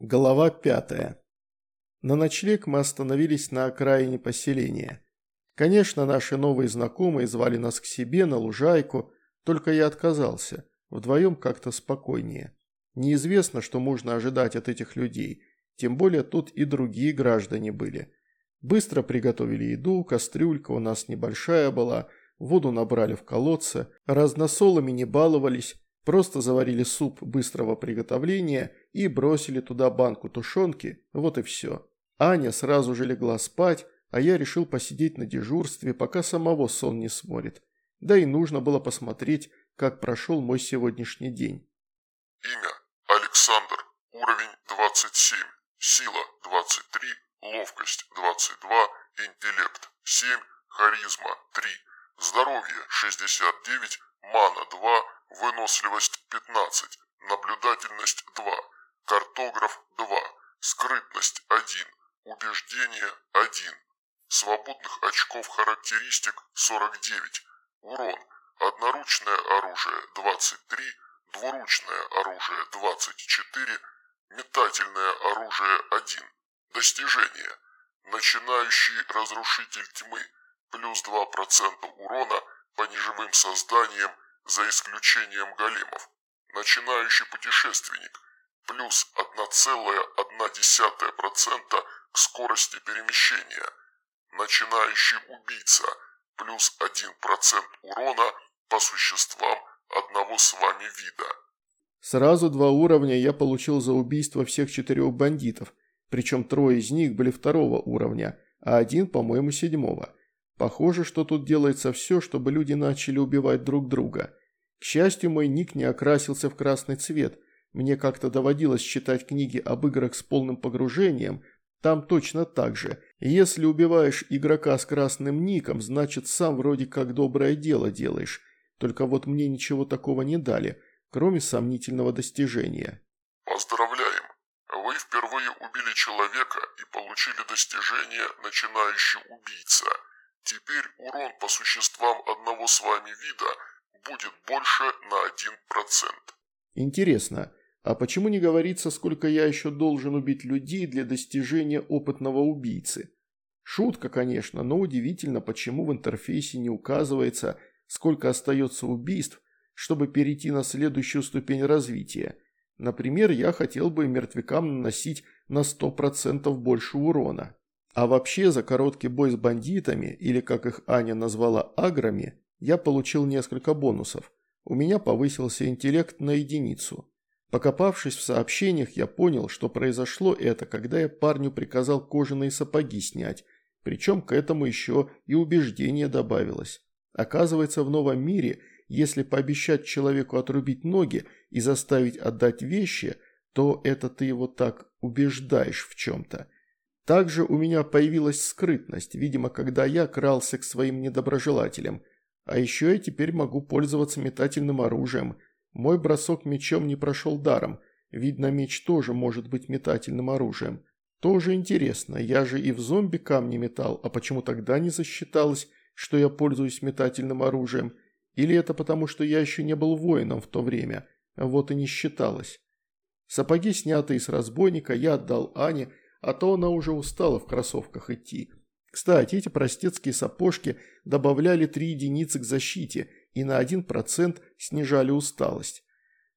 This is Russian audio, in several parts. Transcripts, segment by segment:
Глава пятая. На ночлег мы остановились на окраине поселения. Конечно, наши новые знакомые звали нас к себе на лужайку, только я отказался. Вдвоем как-то спокойнее. Неизвестно, что можно ожидать от этих людей, тем более тут и другие граждане были. Быстро приготовили еду, кастрюлька у нас небольшая была, воду набрали в колодце, разносолами не баловались, Просто заварили суп быстрого приготовления и бросили туда банку тушенки, вот и все. Аня сразу же легла спать, а я решил посидеть на дежурстве, пока самого сон не сморит. Да и нужно было посмотреть, как прошел мой сегодняшний день. Имя Александр, уровень 27, сила 23, ловкость 22, интеллект 7, харизма 3, здоровье 69, мана 2, выносливость 15, наблюдательность 2, картограф 2, скрытность 1, убеждение 1, свободных очков характеристик 49, урон, одноручное оружие 23, двуручное оружие 24, метательное оружие 1, достижение, начинающий разрушитель тьмы, плюс 2% урона по неживым созданиям за исключением големов. Начинающий путешественник плюс 1,1% к скорости перемещения. Начинающий убийца плюс 1% урона по существам одного с вами вида. Сразу два уровня я получил за убийство всех четырех бандитов, причем трое из них были второго уровня, а один, по-моему, седьмого. Похоже, что тут делается все, чтобы люди начали убивать друг друга. К счастью, мой ник не окрасился в красный цвет. Мне как-то доводилось читать книги об играх с полным погружением. Там точно так же. Если убиваешь игрока с красным ником, значит сам вроде как доброе дело делаешь. Только вот мне ничего такого не дали, кроме сомнительного достижения. Поздравляем! Вы впервые убили человека и получили достижение «Начинающий убийца». Теперь урон по существам одного с вами вида будет больше на 1%. Интересно, а почему не говорится, сколько я еще должен убить людей для достижения опытного убийцы? Шутка, конечно, но удивительно, почему в интерфейсе не указывается, сколько остается убийств, чтобы перейти на следующую ступень развития. Например, я хотел бы мертвякам наносить на 100% больше урона. А вообще за короткий бой с бандитами, или как их Аня назвала аграми, я получил несколько бонусов. У меня повысился интеллект на единицу. Покопавшись в сообщениях, я понял, что произошло это, когда я парню приказал кожаные сапоги снять, причем к этому еще и убеждение добавилось. Оказывается, в новом мире, если пообещать человеку отрубить ноги и заставить отдать вещи, то это ты его так убеждаешь в чем-то. Также у меня появилась скрытность, видимо, когда я крался к своим недоброжелателям. А еще я теперь могу пользоваться метательным оружием. Мой бросок мечом не прошел даром. Видно, меч тоже может быть метательным оружием. Тоже интересно, я же и в зомби камни метал, а почему тогда не засчиталось, что я пользуюсь метательным оружием? Или это потому, что я еще не был воином в то время, вот и не считалось. Сапоги, снятые с разбойника, я отдал Ане, а то она уже устала в кроссовках идти. Кстати, эти простецкие сапожки добавляли 3 единицы к защите и на 1% снижали усталость.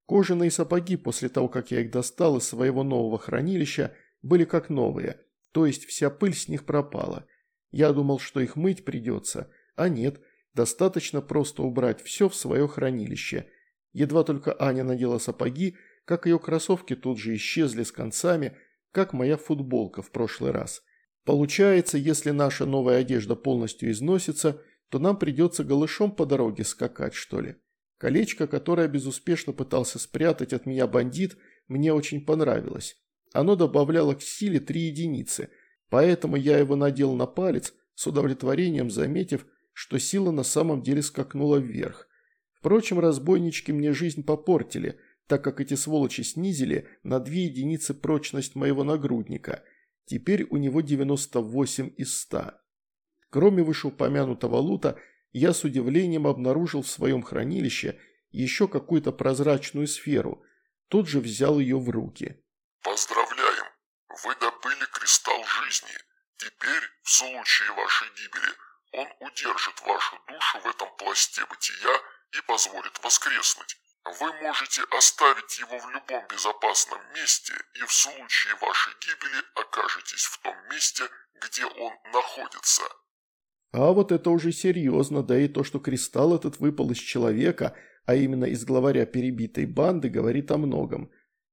Кожаные сапоги после того, как я их достал из своего нового хранилища, были как новые, то есть вся пыль с них пропала. Я думал, что их мыть придется, а нет, достаточно просто убрать все в свое хранилище. Едва только Аня надела сапоги, как ее кроссовки тут же исчезли с концами, как моя футболка в прошлый раз. Получается, если наша новая одежда полностью износится, то нам придется голышом по дороге скакать, что ли. Колечко, которое безуспешно пытался спрятать от меня бандит, мне очень понравилось. Оно добавляло к силе три единицы, поэтому я его надел на палец, с удовлетворением заметив, что сила на самом деле скакнула вверх. Впрочем, разбойнички мне жизнь попортили – так как эти сволочи снизили на 2 единицы прочность моего нагрудника. Теперь у него 98 из 100. Кроме вышеупомянутого лута, я с удивлением обнаружил в своем хранилище еще какую-то прозрачную сферу. Тут же взял ее в руки. Поздравляем! Вы добыли кристалл жизни. Теперь, в случае вашей гибели, он удержит вашу душу в этом пласте бытия и позволит воскреснуть. Вы можете оставить его в любом безопасном месте и в случае вашей гибели окажетесь в том месте, где он находится. А вот это уже серьезно, да и то, что кристалл этот выпал из человека, а именно из главаря перебитой банды, говорит о многом.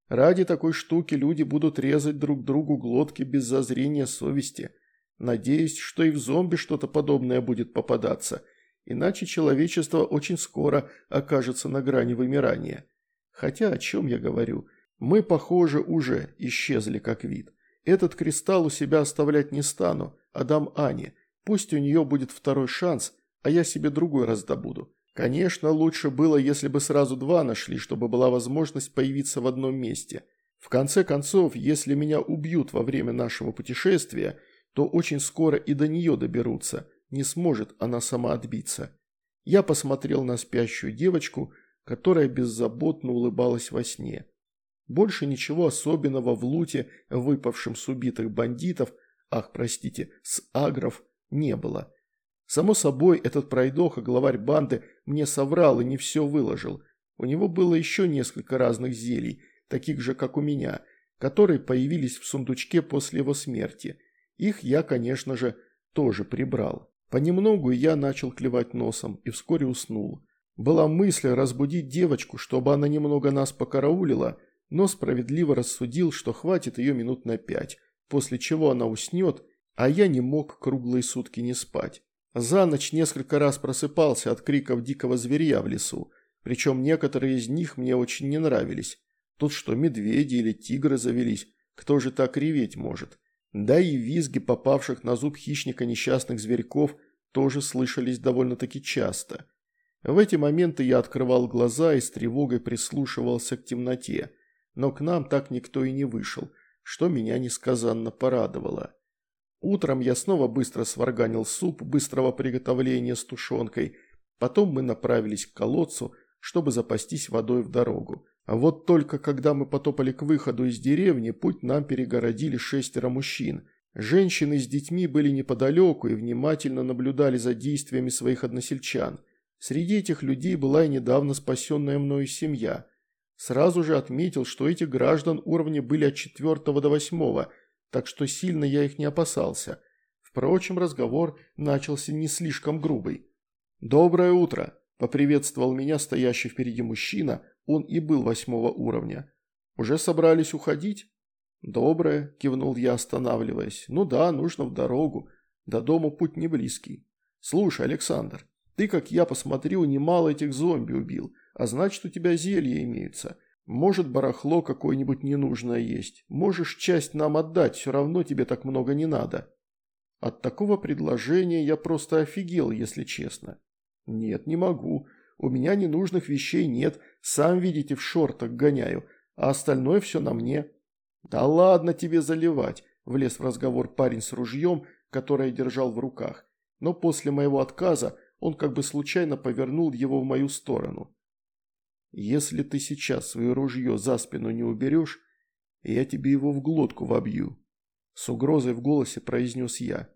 Ради такой штуки люди будут резать друг другу глотки без зазрения совести. Надеюсь, что и в зомби что-то подобное будет попадаться – иначе человечество очень скоро окажется на грани вымирания. Хотя о чем я говорю? Мы, похоже, уже исчезли как вид. Этот кристалл у себя оставлять не стану, а дам Ане. Пусть у нее будет второй шанс, а я себе другой раздобуду. Конечно, лучше было, если бы сразу два нашли, чтобы была возможность появиться в одном месте. В конце концов, если меня убьют во время нашего путешествия, то очень скоро и до нее доберутся – не сможет она сама отбиться. Я посмотрел на спящую девочку, которая беззаботно улыбалась во сне. Больше ничего особенного в луте, выпавшем с убитых бандитов, ах, простите, с агров, не было. Само собой, этот пройдоха, главарь банды, мне соврал и не все выложил. У него было еще несколько разных зелий, таких же, как у меня, которые появились в сундучке после его смерти. Их я, конечно же, тоже прибрал. Понемногу я начал клевать носом и вскоре уснул. Была мысль разбудить девочку, чтобы она немного нас покараулила, но справедливо рассудил, что хватит ее минут на пять, после чего она уснет, а я не мог круглые сутки не спать. За ночь несколько раз просыпался от криков дикого зверя в лесу, причем некоторые из них мне очень не нравились. Тут что, медведи или тигры завелись, кто же так реветь может? Да и визги попавших на зуб хищника несчастных зверьков тоже слышались довольно-таки часто. В эти моменты я открывал глаза и с тревогой прислушивался к темноте, но к нам так никто и не вышел, что меня несказанно порадовало. Утром я снова быстро сварганил суп быстрого приготовления с тушенкой, потом мы направились к колодцу, чтобы запастись водой в дорогу. А вот только когда мы потопали к выходу из деревни, путь нам перегородили шестеро мужчин. Женщины с детьми были неподалеку и внимательно наблюдали за действиями своих односельчан. Среди этих людей была и недавно спасенная мною семья. Сразу же отметил, что эти граждан уровня были от четвертого до восьмого, так что сильно я их не опасался. Впрочем, разговор начался не слишком грубый. «Доброе утро!» – поприветствовал меня стоящий впереди мужчина, он и был восьмого уровня. «Уже собрались уходить?» «Доброе», – кивнул я, останавливаясь. «Ну да, нужно в дорогу. До дома путь не близкий. Слушай, Александр, ты, как я посмотрю, немало этих зомби убил, а значит, у тебя зелья имеются. Может, барахло какое-нибудь ненужное есть. Можешь часть нам отдать, все равно тебе так много не надо». От такого предложения я просто офигел, если честно. «Нет, не могу. У меня ненужных вещей нет, сам видите, в шортах гоняю, а остальное все на мне». «Да ладно тебе заливать», – влез в разговор парень с ружьем, которое держал в руках. Но после моего отказа он как бы случайно повернул его в мою сторону. «Если ты сейчас свое ружье за спину не уберешь, я тебе его в глотку вобью», – с угрозой в голосе произнес я.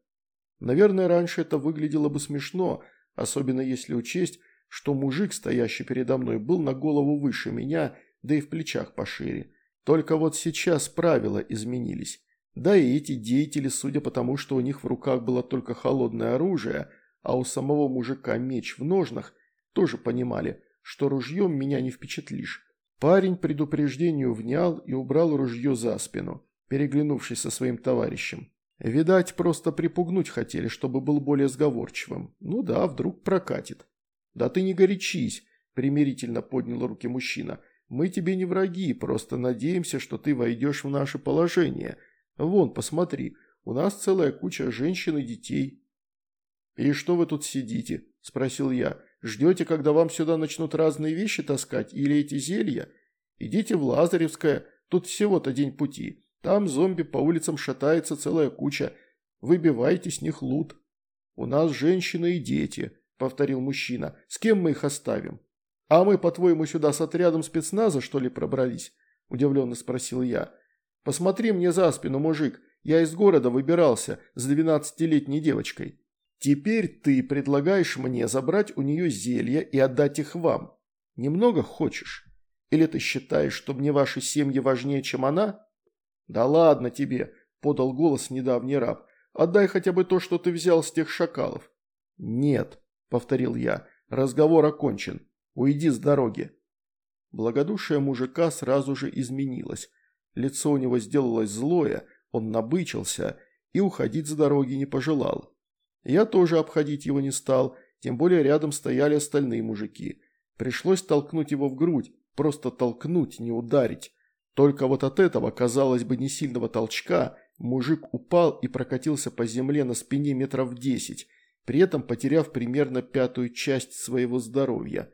Наверное, раньше это выглядело бы смешно, особенно если учесть, что мужик, стоящий передо мной, был на голову выше меня, да и в плечах пошире. Только вот сейчас правила изменились. Да и эти деятели, судя по тому, что у них в руках было только холодное оружие, а у самого мужика меч в ножнах, тоже понимали, что ружьем меня не впечатлишь. Парень предупреждению внял и убрал ружье за спину, переглянувшись со своим товарищем. Видать, просто припугнуть хотели, чтобы был более сговорчивым. Ну да, вдруг прокатит. «Да ты не горячись», – примирительно поднял руки мужчина. «Мы тебе не враги, просто надеемся, что ты войдешь в наше положение. Вон, посмотри, у нас целая куча женщин и детей». «И что вы тут сидите?» – спросил я. «Ждете, когда вам сюда начнут разные вещи таскать или эти зелья? Идите в Лазаревское, тут всего-то день пути. Там зомби по улицам шатается целая куча. Выбивайте с них лут. У нас женщины и дети» повторил мужчина. «С кем мы их оставим?» «А мы, по-твоему, сюда с отрядом спецназа, что ли, пробрались?» – удивленно спросил я. Посмотри мне за спину, мужик, я из города выбирался с двенадцатилетней девочкой. Теперь ты предлагаешь мне забрать у нее зелья и отдать их вам. Немного хочешь? Или ты считаешь, что мне ваши семьи важнее, чем она? Да ладно тебе, подал голос недавний раб. Отдай хотя бы то, что ты взял с тех шакалов. Нет, повторил я, разговор окончен. Уйди с дороги. Благодушие мужика сразу же изменилось. Лицо у него сделалось злое, он набычился и уходить с дороги не пожелал. Я тоже обходить его не стал, тем более рядом стояли остальные мужики. Пришлось толкнуть его в грудь, просто толкнуть, не ударить. Только вот от этого, казалось бы, не сильного толчка, мужик упал и прокатился по земле на спине метров десять, при этом потеряв примерно пятую часть своего здоровья.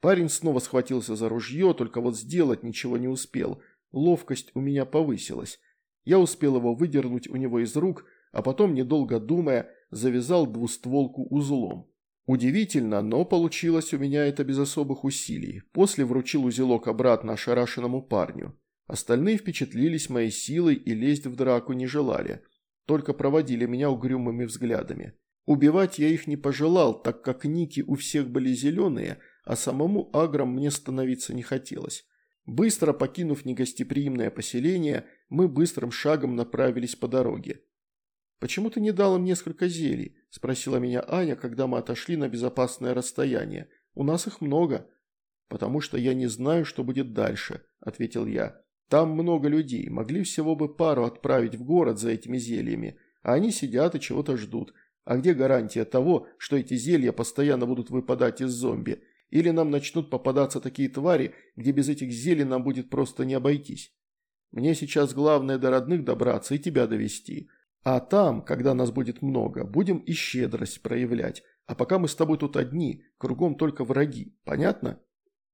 Парень снова схватился за ружье, только вот сделать ничего не успел. Ловкость у меня повысилась. Я успел его выдернуть у него из рук, а потом, недолго думая, завязал двустволку узлом. Удивительно, но получилось у меня это без особых усилий. После вручил узелок обратно ошарашенному парню. Остальные впечатлились моей силой и лезть в драку не желали. Только проводили меня угрюмыми взглядами. Убивать я их не пожелал, так как ники у всех были зеленые, а самому агром мне становиться не хотелось. Быстро покинув негостеприимное поселение, мы быстрым шагом направились по дороге. «Почему ты не дал им несколько зелий?» – спросила меня Аня, когда мы отошли на безопасное расстояние. «У нас их много». «Потому что я не знаю, что будет дальше», – ответил я. «Там много людей, могли всего бы пару отправить в город за этими зельями, а они сидят и чего-то ждут. А где гарантия того, что эти зелья постоянно будут выпадать из зомби? Или нам начнут попадаться такие твари, где без этих зелий нам будет просто не обойтись? Мне сейчас главное до родных добраться и тебя довести. А там, когда нас будет много, будем и щедрость проявлять. А пока мы с тобой тут одни, кругом только враги. Понятно?»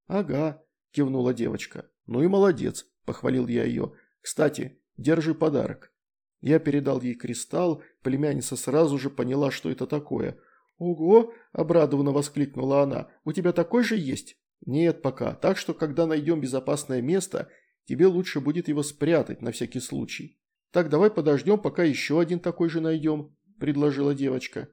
«Ага», – кивнула девочка. «Ну и молодец», – похвалил я ее. «Кстати, держи подарок». Я передал ей кристалл, племянница сразу же поняла, что это такое. «Ого!» – обрадованно воскликнула она. «У тебя такой же есть?» «Нет пока, так что, когда найдем безопасное место, тебе лучше будет его спрятать на всякий случай». «Так давай подождем, пока еще один такой же найдем», – предложила девочка.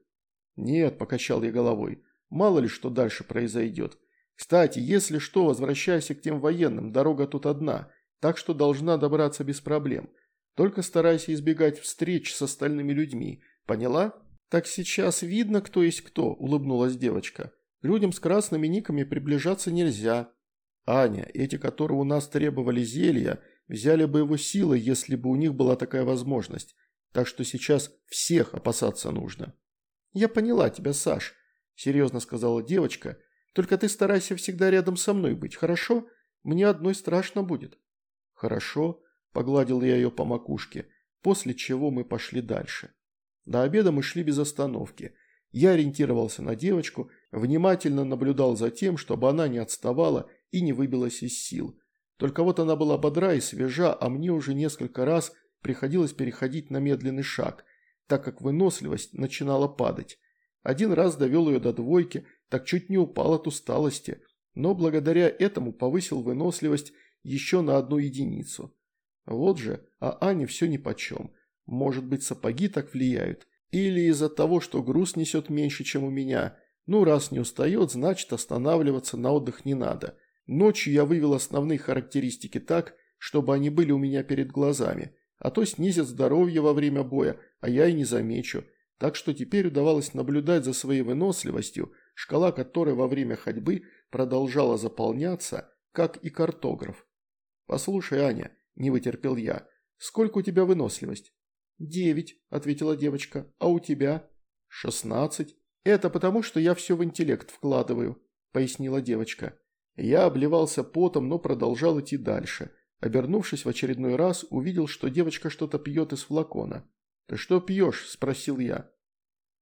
«Нет», – покачал я головой, – «мало ли что дальше произойдет. Кстати, если что, возвращайся к тем военным, дорога тут одна, так что должна добраться без проблем. Только старайся избегать встреч с остальными людьми, поняла?» «Так сейчас видно, кто есть кто», – улыбнулась девочка. «Людям с красными никами приближаться нельзя». «Аня, эти, которые у нас требовали зелья – Взяли бы его силой, если бы у них была такая возможность. Так что сейчас всех опасаться нужно. «Я поняла тебя, Саш», – серьезно сказала девочка. «Только ты старайся всегда рядом со мной быть, хорошо? Мне одной страшно будет». «Хорошо», – погладил я ее по макушке, после чего мы пошли дальше. До обеда мы шли без остановки. Я ориентировался на девочку, внимательно наблюдал за тем, чтобы она не отставала и не выбилась из сил – только вот она была бодра и свежа, а мне уже несколько раз приходилось переходить на медленный шаг, так как выносливость начинала падать. Один раз довел ее до двойки, так чуть не упал от усталости, но благодаря этому повысил выносливость еще на одну единицу. Вот же, а Ане все нипочем. Может быть, сапоги так влияют? Или из-за того, что груз несет меньше, чем у меня? Ну, раз не устает, значит останавливаться на отдых не надо. Ночью я вывел основные характеристики так, чтобы они были у меня перед глазами, а то снизят здоровье во время боя, а я и не замечу. Так что теперь удавалось наблюдать за своей выносливостью, шкала которой во время ходьбы продолжала заполняться, как и картограф. «Послушай, Аня», – не вытерпел я, – «сколько у тебя выносливость?» «Девять», – ответила девочка, – «а у тебя?» «Шестнадцать». «Это потому, что я все в интеллект вкладываю», – пояснила девочка. Я обливался потом, но продолжал идти дальше. Обернувшись в очередной раз, увидел, что девочка что-то пьет из флакона. «Ты что пьешь?» – спросил я.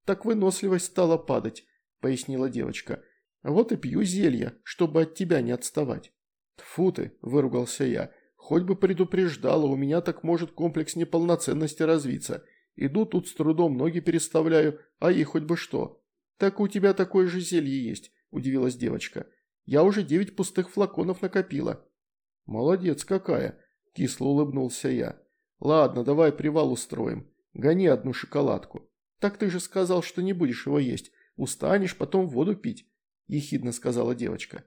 «Так выносливость стала падать», – пояснила девочка. «Вот и пью зелье, чтобы от тебя не отставать». «Тьфу ты!» – выругался я. «Хоть бы предупреждала, у меня так может комплекс неполноценности развиться. Иду тут с трудом ноги переставляю, а ей хоть бы что». «Так у тебя такое же зелье есть», – удивилась девочка. Я уже девять пустых флаконов накопила». «Молодец какая!» – кисло улыбнулся я. «Ладно, давай привал устроим. Гони одну шоколадку. Так ты же сказал, что не будешь его есть. Устанешь, потом воду пить», – ехидно сказала девочка.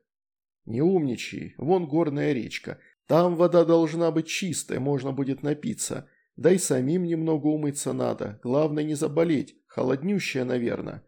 «Не умничай, вон горная речка. Там вода должна быть чистая, можно будет напиться. Да и самим немного умыться надо, главное не заболеть, холоднющая, наверное».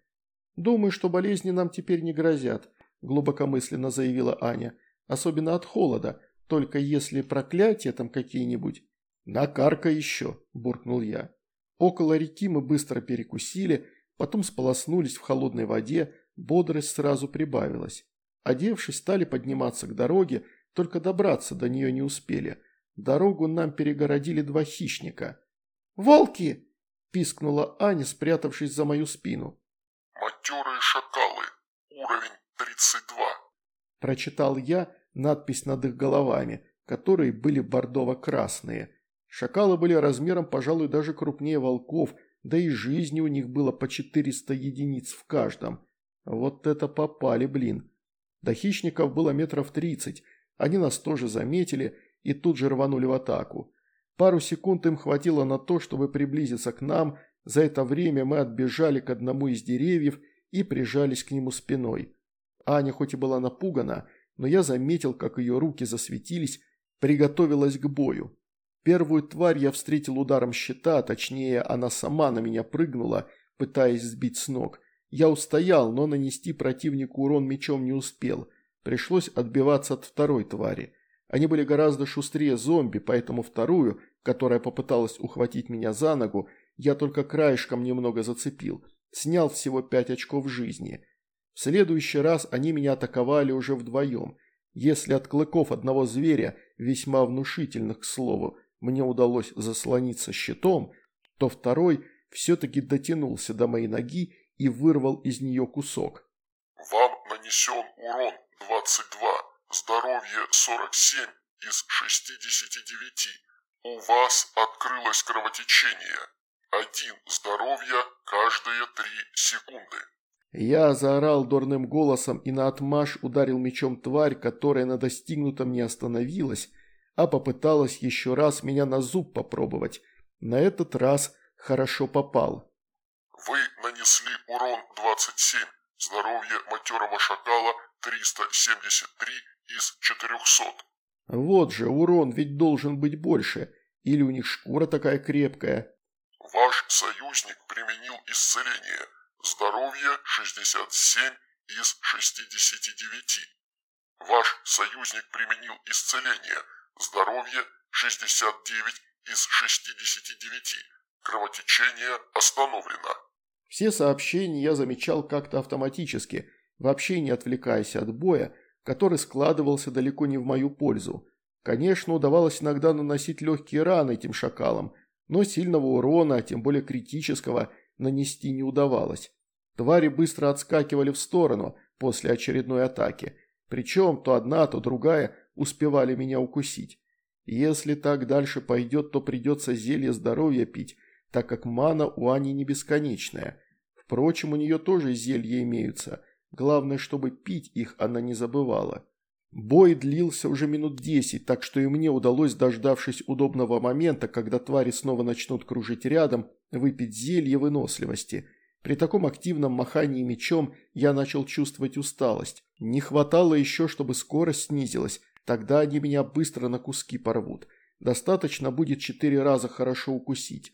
«Думаю, что болезни нам теперь не грозят», – глубокомысленно заявила Аня. «Особенно от холода, только если проклятия там какие-нибудь». «Накарка еще», – буркнул я. Около реки мы быстро перекусили, потом сполоснулись в холодной воде, бодрость сразу прибавилась. Одевшись, стали подниматься к дороге, только добраться до нее не успели. Дорогу нам перегородили два хищника. «Волки!» – пискнула Аня, спрятавшись за мою спину. «Матерые шакалы. Уровень 32». Прочитал я надпись над их головами, которые были бордово-красные. Шакалы были размером, пожалуй, даже крупнее волков, да и жизни у них было по 400 единиц в каждом. Вот это попали, блин. До хищников было метров тридцать. Они нас тоже заметили и тут же рванули в атаку. Пару секунд им хватило на то, чтобы приблизиться к нам. За это время мы отбежали к одному из деревьев и прижались к нему спиной. Аня хоть и была напугана, но я заметил, как ее руки засветились, приготовилась к бою. Первую тварь я встретил ударом щита, точнее, она сама на меня прыгнула, пытаясь сбить с ног. Я устоял, но нанести противнику урон мечом не успел. Пришлось отбиваться от второй твари. Они были гораздо шустрее зомби, поэтому вторую, которая попыталась ухватить меня за ногу, я только краешком немного зацепил. Снял всего пять очков жизни. В следующий раз они меня атаковали уже вдвоем. Если от клыков одного зверя, весьма внушительных, к слову, мне удалось заслониться щитом, то второй все-таки дотянулся до моей ноги и вырвал из нее кусок. «Вам нанесен урон 22, здоровье 47 из 69. У вас открылось кровотечение. Один здоровья каждые 3 секунды». Я заорал дурным голосом и наотмашь ударил мечом тварь, которая на достигнутом не остановилась, а попыталась еще раз меня на зуб попробовать. На этот раз хорошо попал. Вы нанесли урон 27, здоровье матерого шакала 373 из 400. Вот же, урон ведь должен быть больше. Или у них шкура такая крепкая. Ваш союзник применил исцеление. Здоровье 67 из 69. Ваш союзник применил исцеление. Здоровье 69 из 69. Кровотечение остановлено. Все сообщения я замечал как-то автоматически, вообще не отвлекаясь от боя, который складывался далеко не в мою пользу. Конечно, удавалось иногда наносить легкие раны этим шакалам, но сильного урона, а тем более критического, нанести не удавалось. Твари быстро отскакивали в сторону после очередной атаки, причем то одна, то другая успевали меня укусить. Если так дальше пойдет, то придется зелье здоровья пить, так как мана у Ани не бесконечная. Впрочем, у нее тоже зелья имеются. Главное, чтобы пить их она не забывала. Бой длился уже минут десять, так что и мне удалось, дождавшись удобного момента, когда твари снова начнут кружить рядом, выпить зелье выносливости. При таком активном махании мечом я начал чувствовать усталость. Не хватало еще, чтобы скорость снизилась, тогда они меня быстро на куски порвут. Достаточно будет четыре раза хорошо укусить.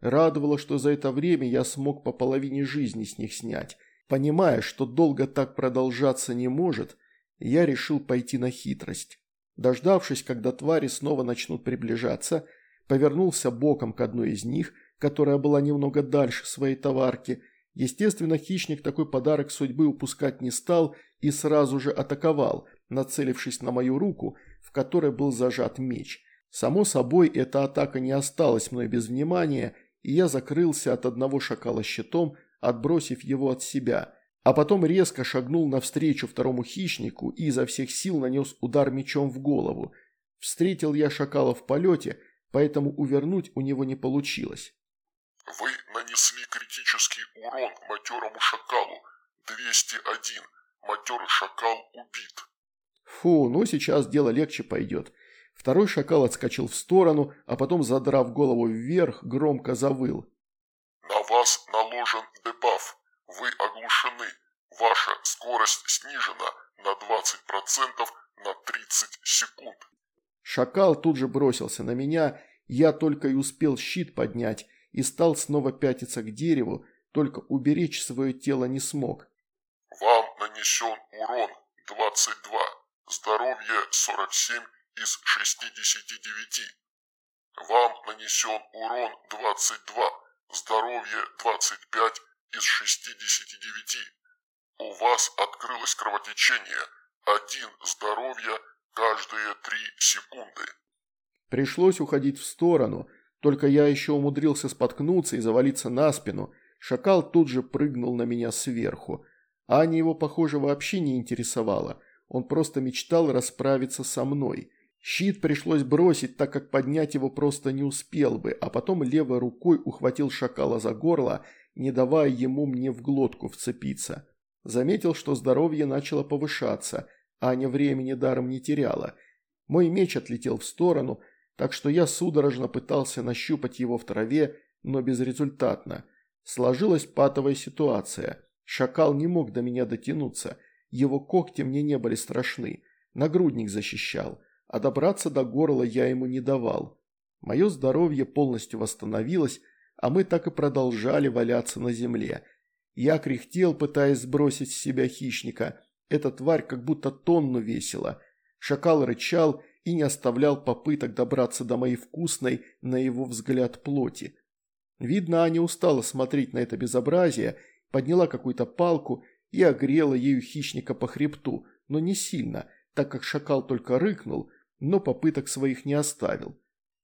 Радовало, что за это время я смог по половине жизни с них снять. Понимая, что долго так продолжаться не может, я решил пойти на хитрость. Дождавшись, когда твари снова начнут приближаться, повернулся боком к одной из них, которая была немного дальше своей товарки. Естественно, хищник такой подарок судьбы упускать не стал и сразу же атаковал, нацелившись на мою руку, в которой был зажат меч. Само собой, эта атака не осталась мной без внимания, и я закрылся от одного шакала щитом, отбросив его от себя, а потом резко шагнул навстречу второму хищнику и изо всех сил нанес удар мечом в голову. Встретил я шакала в полете, поэтому увернуть у него не получилось. «Вы нанесли критический урон матерому шакалу. 201. Матерый шакал убит». Фу, ну сейчас дело легче пойдет. Второй шакал отскочил в сторону, а потом, задрав голову вверх, громко завыл. «На вас наложен дебаф. Вы оглушены. Ваша скорость снижена на 20% на 30 секунд». Шакал тут же бросился на меня, я только и успел щит поднять и стал снова пятиться к дереву, только уберечь свое тело не смог. «Вам нанесен урон 22, здоровье 47 из 69. Вам нанесен урон 22, здоровье 25 из 69. У вас открылось кровотечение, один здоровья каждые 3 секунды. Пришлось уходить в сторону, только я еще умудрился споткнуться и завалиться на спину. Шакал тут же прыгнул на меня сверху. Аня его, похоже, вообще не интересовала. Он просто мечтал расправиться со мной. Щит пришлось бросить, так как поднять его просто не успел бы, а потом левой рукой ухватил шакала за горло, не давая ему мне в глотку вцепиться. Заметил, что здоровье начало повышаться, Аня времени даром не теряла. Мой меч отлетел в сторону, так что я судорожно пытался нащупать его в траве, но безрезультатно. Сложилась патовая ситуация. Шакал не мог до меня дотянуться, его когти мне не были страшны, нагрудник защищал – а добраться до горла я ему не давал. Мое здоровье полностью восстановилось, а мы так и продолжали валяться на земле. Я кряхтел, пытаясь сбросить с себя хищника. Эта тварь как будто тонну весила. Шакал рычал и не оставлял попыток добраться до моей вкусной, на его взгляд, плоти. Видно, Аня устала смотреть на это безобразие, подняла какую-то палку и огрела ею хищника по хребту, но не сильно, так как шакал только рыкнул, но попыток своих не оставил.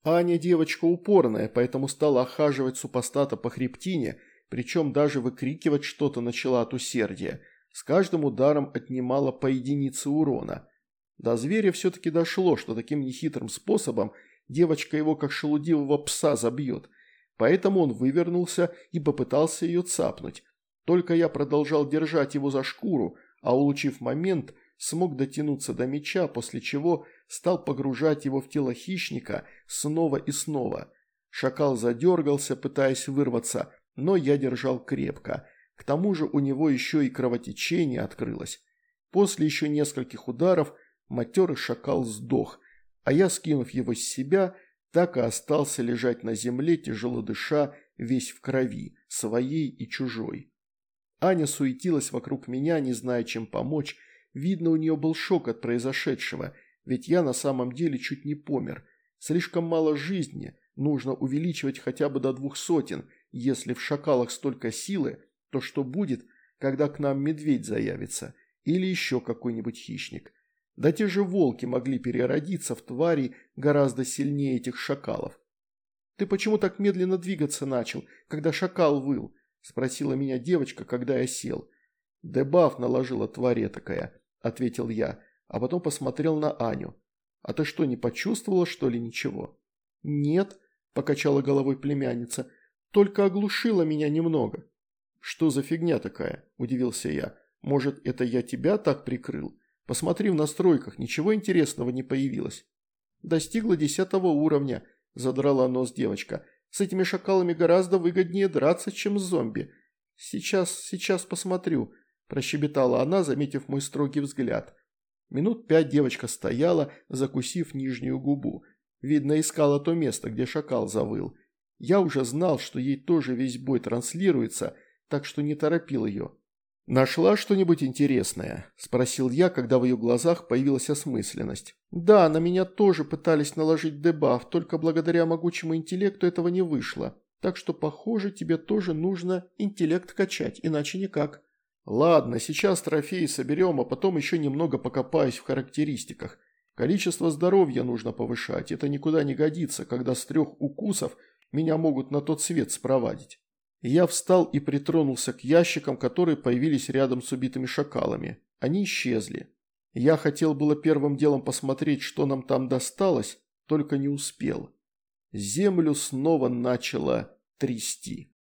Аня девочка упорная, поэтому стала охаживать супостата по хребтине, причем даже выкрикивать что-то начала от усердия. С каждым ударом отнимала по единице урона. До зверя все-таки дошло, что таким нехитрым способом девочка его как шелудивого пса забьет. Поэтому он вывернулся и попытался ее цапнуть. Только я продолжал держать его за шкуру, а улучив момент, смог дотянуться до меча, после чего стал погружать его в тело хищника снова и снова. Шакал задергался, пытаясь вырваться, но я держал крепко. К тому же у него еще и кровотечение открылось. После еще нескольких ударов матерый шакал сдох, а я, скинув его с себя, так и остался лежать на земле, тяжело дыша, весь в крови, своей и чужой. Аня суетилась вокруг меня, не зная, чем помочь. Видно, у нее был шок от произошедшего – ведь я на самом деле чуть не помер. Слишком мало жизни, нужно увеличивать хотя бы до двух сотен. Если в шакалах столько силы, то что будет, когда к нам медведь заявится? Или еще какой-нибудь хищник? Да те же волки могли переродиться в твари гораздо сильнее этих шакалов. «Ты почему так медленно двигаться начал, когда шакал выл?» – спросила меня девочка, когда я сел. «Дебаф наложила тваре такая», – ответил я а потом посмотрел на Аню. «А ты что, не почувствовала, что ли, ничего?» «Нет», – покачала головой племянница, – «только оглушила меня немного». «Что за фигня такая?» – удивился я. «Может, это я тебя так прикрыл? Посмотри в настройках, ничего интересного не появилось». «Достигла десятого уровня», – задрала нос девочка. «С этими шакалами гораздо выгоднее драться, чем с зомби». «Сейчас, сейчас посмотрю», – прощебетала она, заметив мой строгий взгляд. Минут пять девочка стояла, закусив нижнюю губу. Видно, искала то место, где шакал завыл. Я уже знал, что ей тоже весь бой транслируется, так что не торопил ее. «Нашла что-нибудь интересное?» – спросил я, когда в ее глазах появилась осмысленность. «Да, на меня тоже пытались наложить дебаф, только благодаря могучему интеллекту этого не вышло. Так что, похоже, тебе тоже нужно интеллект качать, иначе никак». Ладно, сейчас трофеи соберем, а потом еще немного покопаюсь в характеристиках. Количество здоровья нужно повышать, это никуда не годится, когда с трех укусов меня могут на тот свет спровадить. Я встал и притронулся к ящикам, которые появились рядом с убитыми шакалами. Они исчезли. Я хотел было первым делом посмотреть, что нам там досталось, только не успел. Землю снова начало трясти.